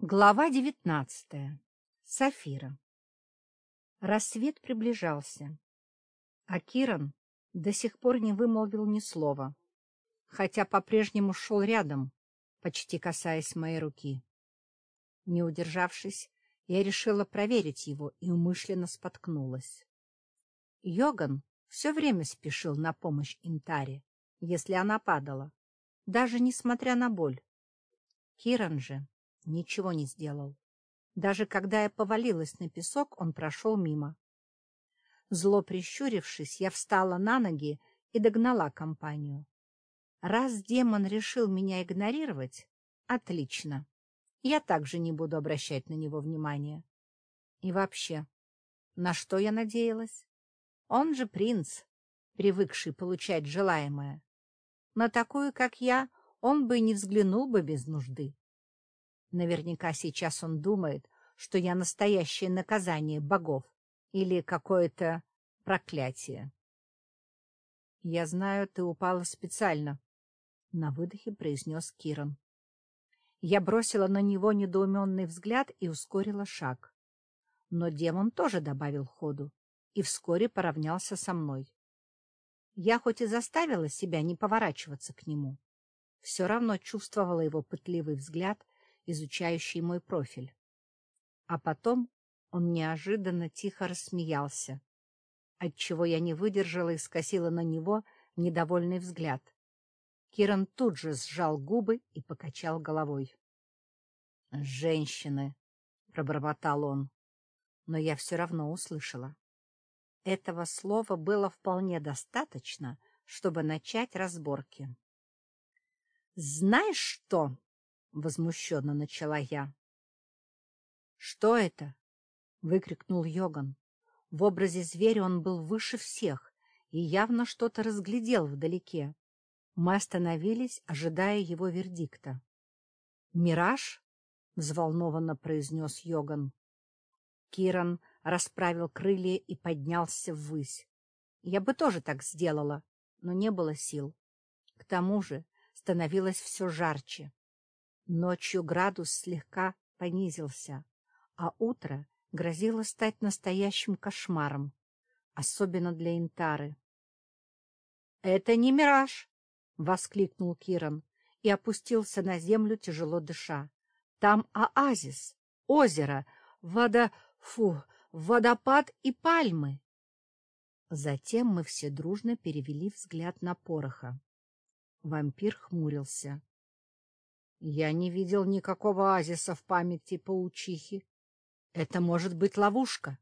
Глава девятнадцатая. Сафира. Рассвет приближался, а Киран до сих пор не вымолвил ни слова, хотя по-прежнему шел рядом, почти касаясь моей руки. Не удержавшись, я решила проверить его и умышленно споткнулась. Йоган все время спешил на помощь Интаре, если она падала, даже несмотря на боль. Киран же ничего не сделал. Даже когда я повалилась на песок, он прошел мимо. Зло прищурившись, я встала на ноги и догнала компанию. Раз демон решил меня игнорировать, отлично. Я также не буду обращать на него внимания. И вообще, на что я надеялась? Он же принц, привыкший получать желаемое. На такую, как я, он бы не взглянул бы без нужды. Наверняка сейчас он думает, что я настоящее наказание богов или какое-то проклятие. — Я знаю, ты упала специально, — на выдохе произнес Киран. Я бросила на него недоуменный взгляд и ускорила шаг. Но демон тоже добавил ходу и вскоре поравнялся со мной. Я хоть и заставила себя не поворачиваться к нему, все равно чувствовала его пытливый взгляд изучающий мой профиль. А потом он неожиданно тихо рассмеялся, отчего я не выдержала и скосила на него недовольный взгляд. Киран тут же сжал губы и покачал головой. «Женщины!» — пробормотал он, но я все равно услышала. Этого слова было вполне достаточно, чтобы начать разборки. «Знаешь что?» — возмущенно начала я. — Что это? — выкрикнул Йоган. В образе зверя он был выше всех и явно что-то разглядел вдалеке. Мы остановились, ожидая его вердикта. — Мираж? — взволнованно произнес Йоган. Киран расправил крылья и поднялся ввысь. Я бы тоже так сделала, но не было сил. К тому же становилось все жарче. Ночью градус слегка понизился, а утро грозило стать настоящим кошмаром, особенно для Интары. — Это не мираж! — воскликнул Киран и опустился на землю, тяжело дыша. — Там оазис, озеро, вода... фу, водопад и пальмы. Затем мы все дружно перевели взгляд на пороха. Вампир хмурился. Я не видел никакого оазиса в памяти паучихи. Это может быть ловушка.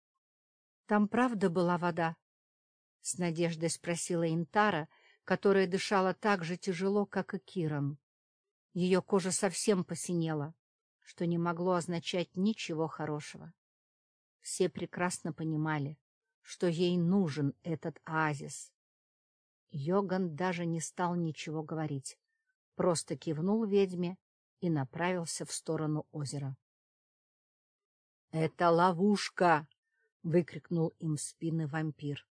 — Там правда была вода? — с надеждой спросила Интара, которая дышала так же тяжело, как и Киран. Ее кожа совсем посинела, что не могло означать ничего хорошего. Все прекрасно понимали, что ей нужен этот оазис. Йоган даже не стал ничего говорить просто кивнул ведьме и направился в сторону озера. — Это ловушка! — выкрикнул им в спины вампир.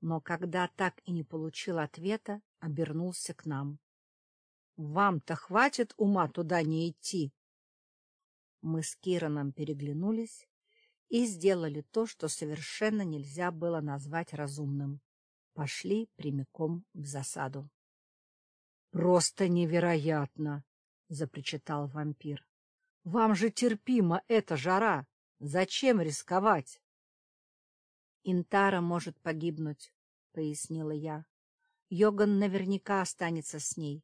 Но когда так и не получил ответа, обернулся к нам. — Вам-то хватит ума туда не идти? Мы с Кираном переглянулись и сделали то, что совершенно нельзя было назвать разумным. Пошли прямиком в засаду. Просто невероятно, — запричитал вампир. — Вам же терпима эта жара. Зачем рисковать? — Интара может погибнуть, — пояснила я. Йоган наверняка останется с ней.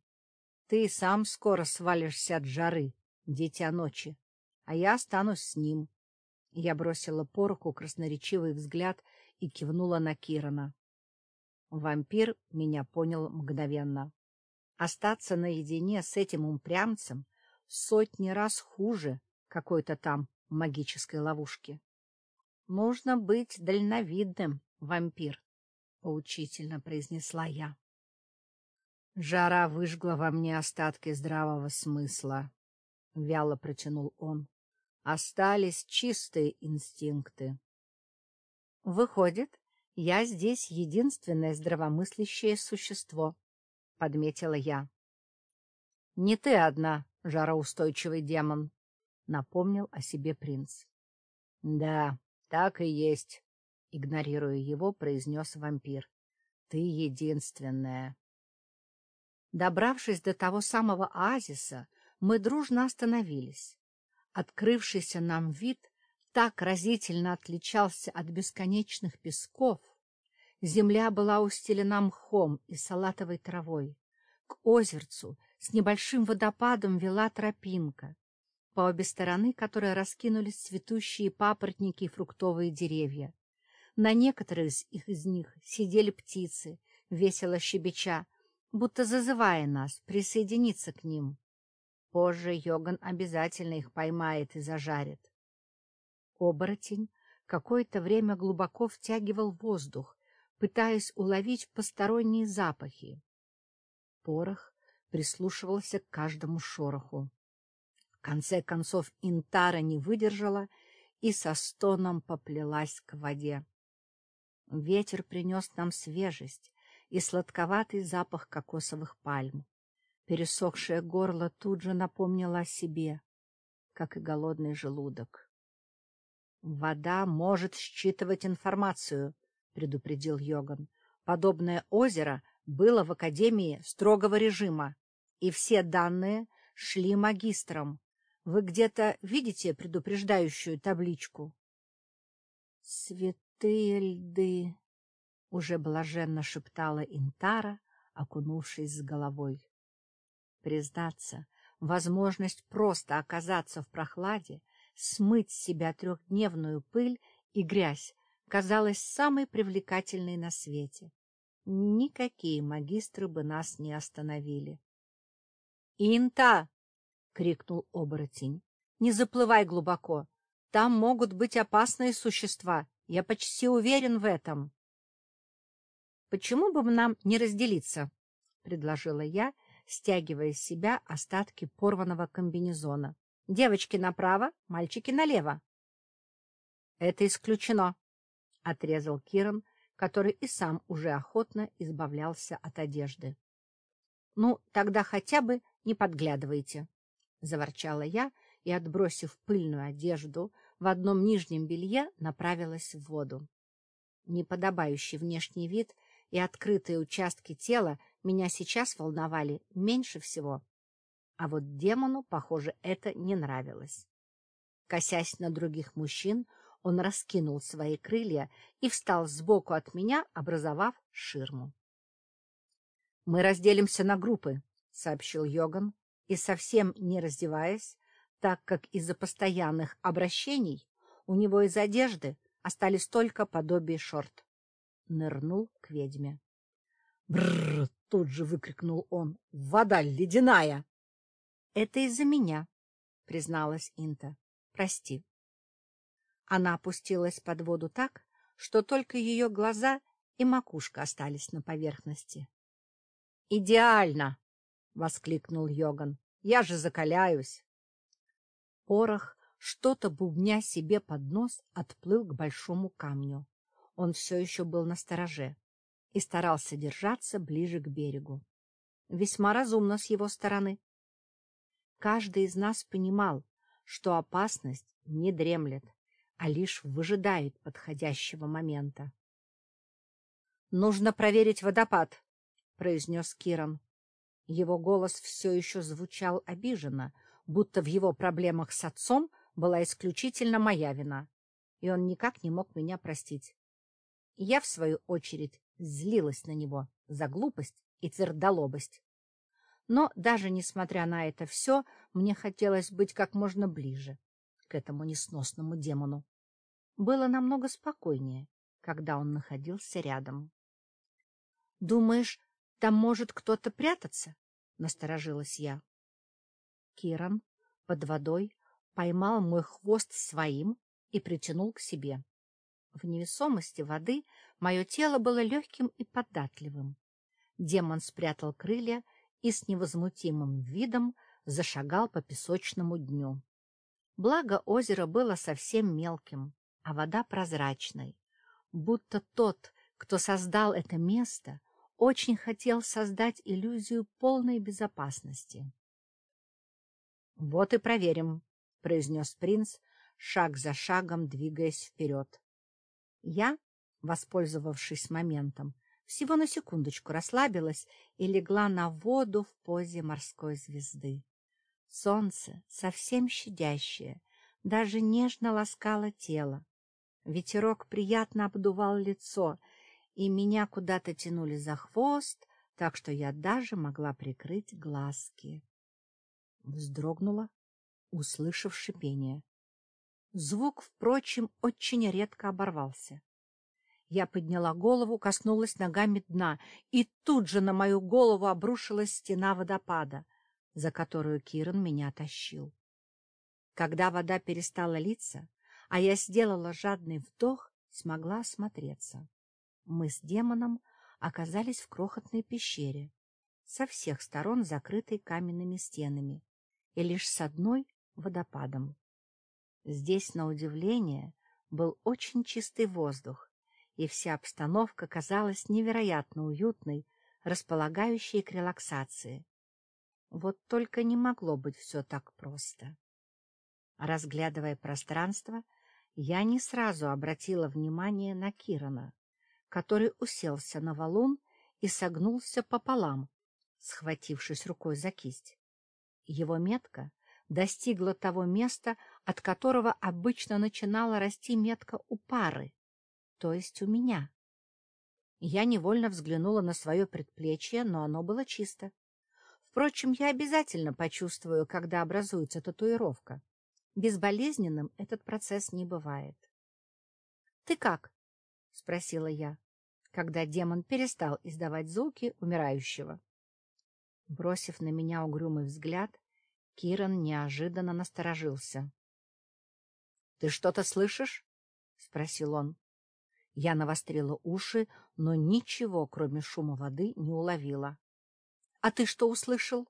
Ты сам скоро свалишься от жары, дитя ночи, а я останусь с ним. Я бросила по руку красноречивый взгляд и кивнула на Кирана. Вампир меня понял мгновенно. Остаться наедине с этим упрямцем сотни раз хуже какой-то там магической ловушки. Нужно быть дальновидным, вампир, — поучительно произнесла я. Жара выжгла во мне остатки здравого смысла, — вяло протянул он. Остались чистые инстинкты. Выходит, я здесь единственное здравомыслящее существо, подметила я. — Не ты одна, жароустойчивый демон, — напомнил о себе принц. — Да, так и есть, — игнорируя его, произнес вампир. — Ты единственная. Добравшись до того самого оазиса, мы дружно остановились. Открывшийся нам вид так разительно отличался от бесконечных песков. Земля была устелена мхом и салатовой травой. К озерцу с небольшим водопадом вела тропинка, по обе стороны которой раскинулись цветущие папоротники и фруктовые деревья. На некоторых из них сидели птицы, весело щебеча, будто зазывая нас присоединиться к ним. Позже Йоган обязательно их поймает и зажарит. Оборотень какое-то время глубоко втягивал воздух, пытаясь уловить посторонние запахи. Порох прислушивался к каждому шороху. В конце концов Интара не выдержала и со стоном поплелась к воде. Ветер принес нам свежесть и сладковатый запах кокосовых пальм. Пересохшее горло тут же напомнило о себе, как и голодный желудок. «Вода может считывать информацию», — предупредил Йоган. «Подобное озеро было в Академии строгого режима, и все данные шли магистрам. Вы где-то видите предупреждающую табличку?» «Святые льды!» — уже блаженно шептала Интара, окунувшись с головой. Признаться, возможность просто оказаться в прохладе смыть с себя трехдневную пыль и грязь казалась самой привлекательной на свете. Никакие магистры бы нас не остановили. «Инта!» — крикнул оборотень. «Не заплывай глубоко. Там могут быть опасные существа. Я почти уверен в этом». «Почему бы нам не разделиться?» — предложила я, стягивая с себя остатки порванного комбинезона. Девочки направо, мальчики налево. — Это исключено, — отрезал Киран, который и сам уже охотно избавлялся от одежды. — Ну, тогда хотя бы не подглядывайте, — заворчала я и, отбросив пыльную одежду, в одном нижнем белье направилась в воду. Неподобающий внешний вид и открытые участки тела меня сейчас волновали меньше всего. А вот демону, похоже, это не нравилось. Косясь на других мужчин, он раскинул свои крылья и встал сбоку от меня, образовав ширму. — Мы разделимся на группы, — сообщил Йоган, и, совсем не раздеваясь, так как из-за постоянных обращений у него из одежды остались только подобие шорт. Нырнул к ведьме. «Бррр!» — тут же выкрикнул он. «Вода ледяная!» — Это из-за меня, — призналась Инта. — Прости. Она опустилась под воду так, что только ее глаза и макушка остались на поверхности. — Идеально! — воскликнул Йоган. — Я же закаляюсь. Порох, что-то бубня себе под нос, отплыл к большому камню. Он все еще был на стороже и старался держаться ближе к берегу. Весьма разумно с его стороны. Каждый из нас понимал, что опасность не дремлет, а лишь выжидает подходящего момента. — Нужно проверить водопад, — произнес Киран. Его голос все еще звучал обиженно, будто в его проблемах с отцом была исключительно моя вина, и он никак не мог меня простить. Я, в свою очередь, злилась на него за глупость и твердолобость. Но даже несмотря на это все, мне хотелось быть как можно ближе к этому несносному демону. Было намного спокойнее, когда он находился рядом. — Думаешь, там может кто-то прятаться? — насторожилась я. Киран под водой поймал мой хвост своим и притянул к себе. В невесомости воды мое тело было легким и податливым. Демон спрятал крылья и с невозмутимым видом зашагал по песочному дню. Благо озеро было совсем мелким, а вода прозрачной, будто тот, кто создал это место, очень хотел создать иллюзию полной безопасности. Вот и проверим, — произнес принц, шаг за шагом двигаясь вперед. Я, воспользовавшись моментом, всего на секундочку расслабилась и легла на воду в позе морской звезды. Солнце, совсем щадящее, даже нежно ласкало тело. Ветерок приятно обдувал лицо, и меня куда-то тянули за хвост, так что я даже могла прикрыть глазки. Вздрогнула, услышав шипение. Звук, впрочем, очень редко оборвался. Я подняла голову, коснулась ногами дна, и тут же на мою голову обрушилась стена водопада, за которую Киран меня тащил. Когда вода перестала литься, а я сделала жадный вдох, смогла осмотреться. Мы с демоном оказались в крохотной пещере, со всех сторон закрытой каменными стенами, и лишь с одной — водопадом. Здесь, на удивление, был очень чистый воздух, и вся обстановка казалась невероятно уютной, располагающей к релаксации. Вот только не могло быть все так просто. Разглядывая пространство, я не сразу обратила внимание на Кирана, который уселся на валун и согнулся пополам, схватившись рукой за кисть. Его метка достигла того места, от которого обычно начинала расти метка у пары, то есть у меня. Я невольно взглянула на свое предплечье, но оно было чисто. Впрочем, я обязательно почувствую, когда образуется татуировка. Безболезненным этот процесс не бывает. — Ты как? — спросила я, когда демон перестал издавать звуки умирающего. Бросив на меня угрюмый взгляд, Киран неожиданно насторожился. — Ты что-то слышишь? — спросил он. Я навострила уши, но ничего, кроме шума воды, не уловила. — А ты что услышал?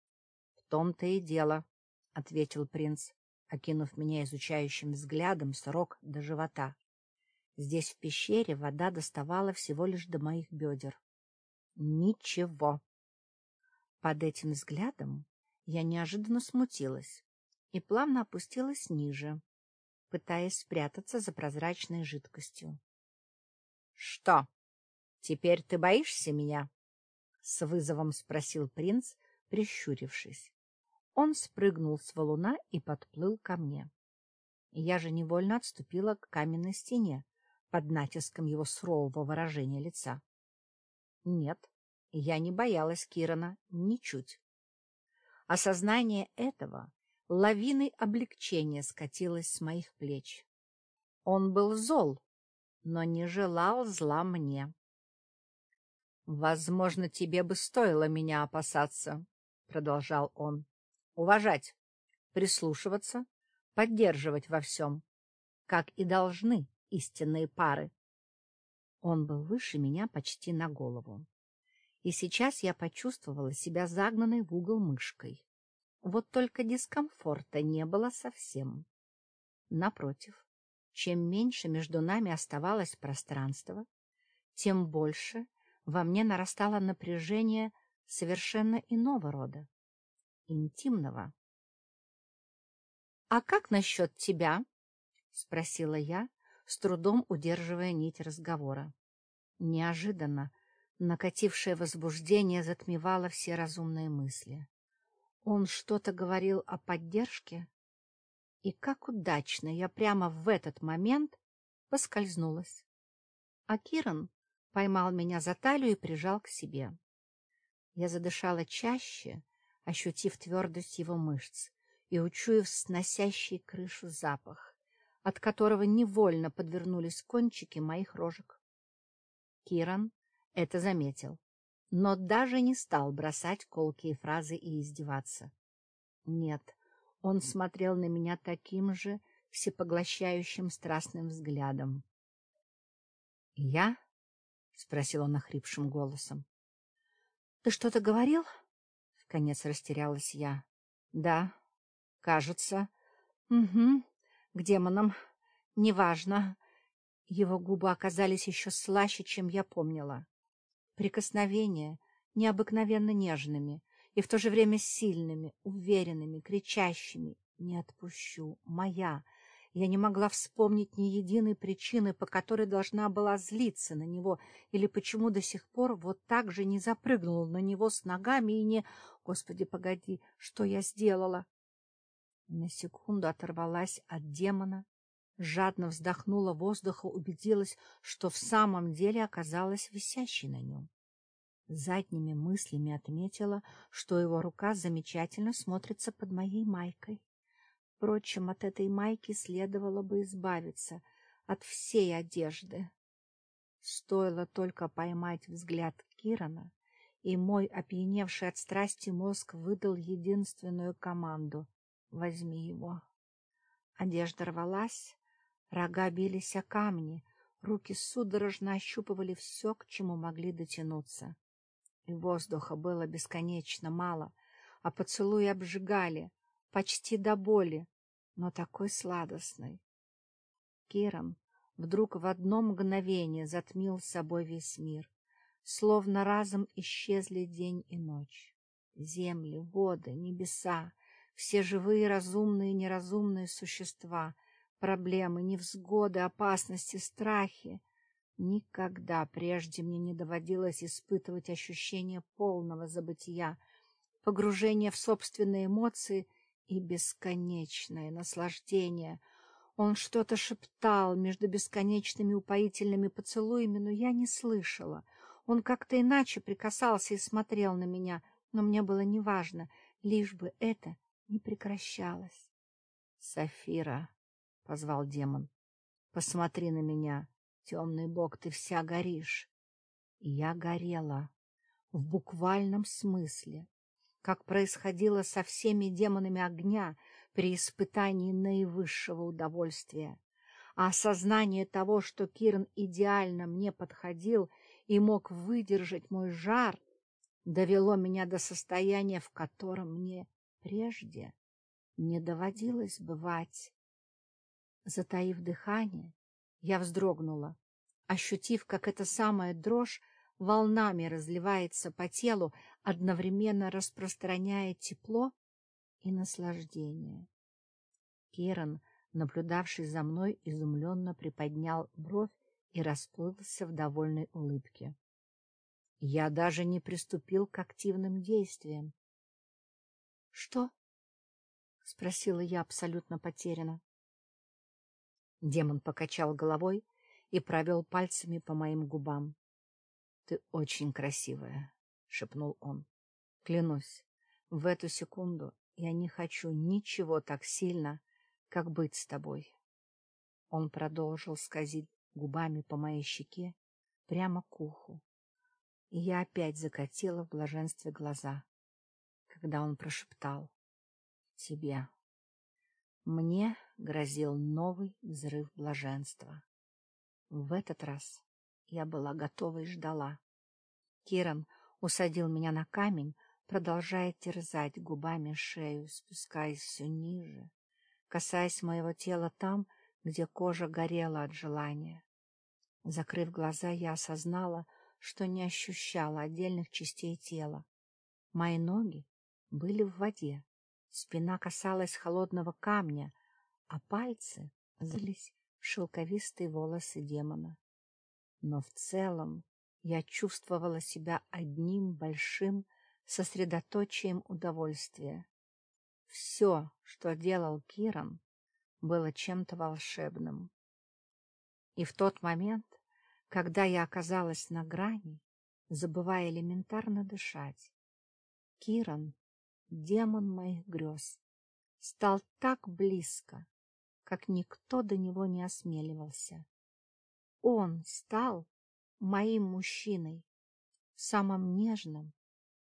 — В том-то и дело, — ответил принц, окинув меня изучающим взглядом с до живота. Здесь, в пещере, вода доставала всего лишь до моих бедер. Ничего. Под этим взглядом я неожиданно смутилась и плавно опустилась ниже, пытаясь спрятаться за прозрачной жидкостью. — Что, теперь ты боишься меня? — с вызовом спросил принц, прищурившись. Он спрыгнул с валуна и подплыл ко мне. Я же невольно отступила к каменной стене под натиском его сурового выражения лица. Нет, я не боялась Кирана ничуть. Осознание этого лавиной облегчения скатилось с моих плеч. Он был зол, но не желал зла мне. — Возможно, тебе бы стоило меня опасаться, — продолжал он. — Уважать, прислушиваться, поддерживать во всем, как и должны истинные пары. Он был выше меня почти на голову. И сейчас я почувствовала себя загнанной в угол мышкой. Вот только дискомфорта не было совсем. Напротив, чем меньше между нами оставалось пространства, тем больше во мне нарастало напряжение совершенно иного рода, интимного. — А как насчет тебя? — спросила я, с трудом удерживая нить разговора. Неожиданно накатившее возбуждение затмевало все разумные мысли. Он что-то говорил о поддержке? И как удачно я прямо в этот момент поскользнулась. А Киран поймал меня за талию и прижал к себе. Я задышала чаще, ощутив твердость его мышц и учуяв сносящий крышу запах от которого невольно подвернулись кончики моих рожек. Киран это заметил, но даже не стал бросать колкие фразы и издеваться. Нет, он смотрел на меня таким же всепоглощающим страстным взглядом. — Я? — спросил он охрипшим голосом. — Ты что-то говорил? — вконец растерялась я. — Да, кажется. — Угу к демонам. Неважно. Его губы оказались еще слаще, чем я помнила. Прикосновения необыкновенно нежными, и в то же время сильными, уверенными, кричащими «Не отпущу! Моя!» Я не могла вспомнить ни единой причины, по которой должна была злиться на него, или почему до сих пор вот так же не запрыгнула на него с ногами и не... Господи, погоди, что я сделала? На секунду оторвалась от демона, жадно вздохнула воздуха, убедилась, что в самом деле оказалась висящей на нем. Задними мыслями отметила, что его рука замечательно смотрится под моей майкой. Впрочем, от этой майки следовало бы избавиться, от всей одежды. Стоило только поймать взгляд Кирана, и мой опьяневший от страсти мозг выдал единственную команду — «Возьми его». Одежда рвалась, рога бились о камни, руки судорожно ощупывали все, к чему могли дотянуться. И воздуха было бесконечно мало, а поцелуи обжигали, почти до боли, но такой сладостной. Киран вдруг в одно мгновение затмил собой весь мир, словно разом исчезли день и ночь. Земли, воды, небеса, все живые, разумные и неразумные существа, проблемы, невзгоды, опасности, страхи. Никогда прежде мне не доводилось испытывать ощущение полного забытия, погружения в собственные эмоции — и бесконечное наслаждение. Он что-то шептал между бесконечными упоительными поцелуями, но я не слышала. Он как-то иначе прикасался и смотрел на меня, но мне было неважно, лишь бы это не прекращалось. — Сафира, — позвал демон, — посмотри на меня, темный бог, ты вся горишь. Я горела, в буквальном смысле, как происходило со всеми демонами огня при испытании наивысшего удовольствия. А осознание того, что Кирн идеально мне подходил и мог выдержать мой жар, довело меня до состояния, в котором мне прежде не доводилось бывать. Затаив дыхание, я вздрогнула, ощутив, как эта самая дрожь волнами разливается по телу, одновременно распространяя тепло и наслаждение. Керан, наблюдавший за мной, изумленно приподнял бровь и расплылся в довольной улыбке. Я даже не приступил к активным действиям. — Что? — спросила я абсолютно потеряно. Демон покачал головой и провел пальцами по моим губам. Ты очень красивая, — шепнул он. — Клянусь, в эту секунду я не хочу ничего так сильно, как быть с тобой. Он продолжил скользить губами по моей щеке прямо к уху, и я опять закатила в блаженстве глаза, когда он прошептал «Тебе». Мне грозил новый взрыв блаженства. В этот раз я была готова и ждала. Киран усадил меня на камень, продолжая терзать губами шею, спускаясь все ниже, касаясь моего тела там, где кожа горела от желания. Закрыв глаза, я осознала, что не ощущала отдельных частей тела. Мои ноги были в воде, спина касалась холодного камня, а пальцы залились в шелковистые волосы демона но в целом я чувствовала себя одним большим сосредоточием удовольствия. Все, что делал Киран, было чем-то волшебным. И в тот момент, когда я оказалась на грани, забывая элементарно дышать, Киран, демон моих грез, стал так близко, как никто до него не осмеливался. Он стал моим мужчиной в самом нежном,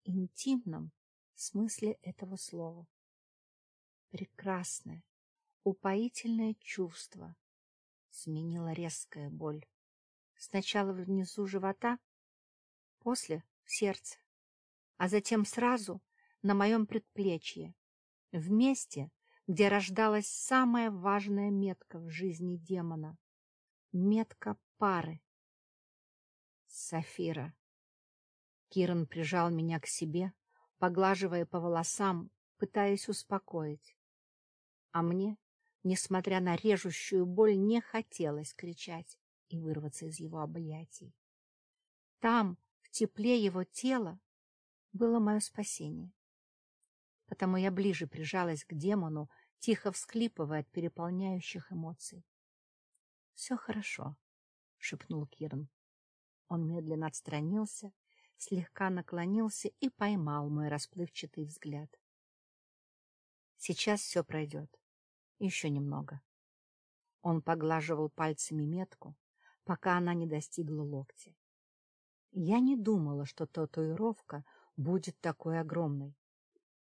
интимном смысле этого слова. Прекрасное, упоительное чувство сменила резкая боль. Сначала внизу живота, после в сердце, а затем сразу на моем предплечье, в месте, где рождалась самая важная метка в жизни демона — метка пары. Сафира. Киран прижал меня к себе, поглаживая по волосам, пытаясь успокоить. А мне, несмотря на режущую боль, не хотелось кричать и вырваться из его объятий. Там, в тепле его тела, было мое спасение. Потому я ближе прижалась к демону, тихо всклипывая от переполняющих эмоций. — Все хорошо, — шепнул Киран. Он медленно отстранился, слегка наклонился и поймал мой расплывчатый взгляд. — Сейчас все пройдет. Еще немного. Он поглаживал пальцами метку, пока она не достигла локтя. Я не думала, что татуировка будет такой огромной.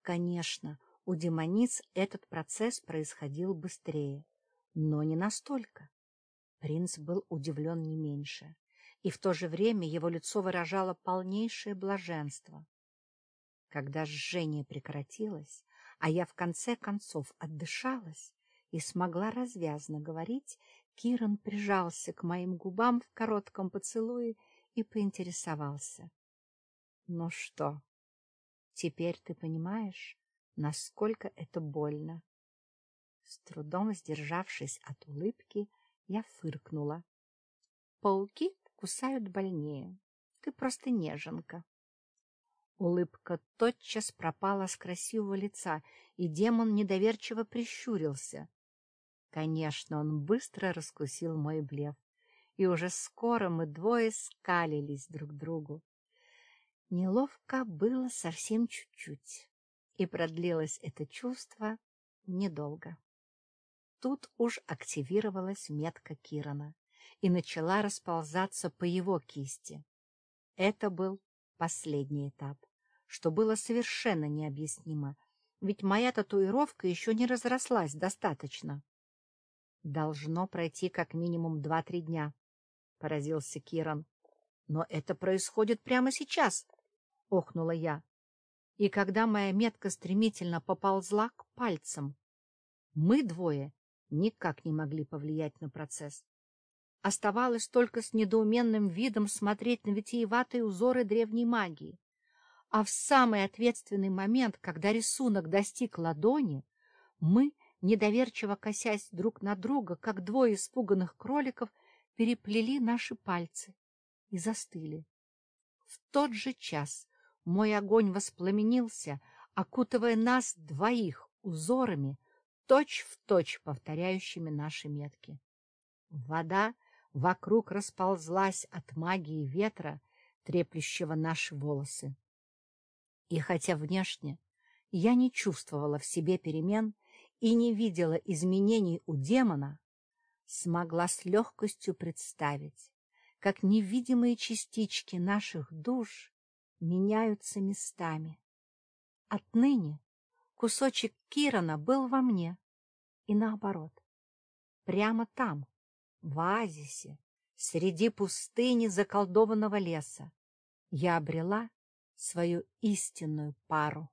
Конечно, у демониц этот процесс происходил быстрее, но не настолько. Принц был удивлен не меньше, и в то же время его лицо выражало полнейшее блаженство. Когда жжение прекратилось, а я в конце концов отдышалась и смогла развязно говорить, Киран прижался к моим губам в коротком поцелуе и поинтересовался. — Ну что, Теперь ты понимаешь, насколько это больно. С трудом сдержавшись от улыбки, я фыркнула. Пауки кусают больнее. Ты просто неженка. Улыбка тотчас пропала с красивого лица, и демон недоверчиво прищурился. Конечно, он быстро раскусил мой блеф, и уже скоро мы двое скалились друг другу. Неловко было совсем чуть-чуть, и продлилось это чувство недолго. Тут уж активировалась метка Кирана и начала расползаться по его кисти. Это был последний этап, что было совершенно необъяснимо, ведь моя татуировка еще не разрослась достаточно. Должно пройти как минимум два-три дня, — поразился Киран. Но это происходит прямо сейчас, — охнула я. И когда моя метка стремительно поползла к пальцам, мы двое никак не могли повлиять на процесс. Оставалось только с недоуменным видом смотреть на витиеватые узоры древней магии. А в самый ответственный момент, когда рисунок достиг ладони, мы, недоверчиво косясь друг на друга, как двое испуганных кроликов, переплели наши пальцы и застыли. В тот же час мой огонь воспламенился, окутывая нас двоих узорами, точь-в-точь точь повторяющими наши метки. Вода вокруг расползлась от магии ветра, треплющего наши волосы. И хотя внешне я не чувствовала в себе перемен и не видела изменений у демона, смогла с легкостью представить, как невидимые частички наших душ меняются местами. Отныне кусочек Кирана был во мне, и наоборот. Прямо там, в оазисе, среди пустыни заколдованного леса, я обрела свою истинную пару.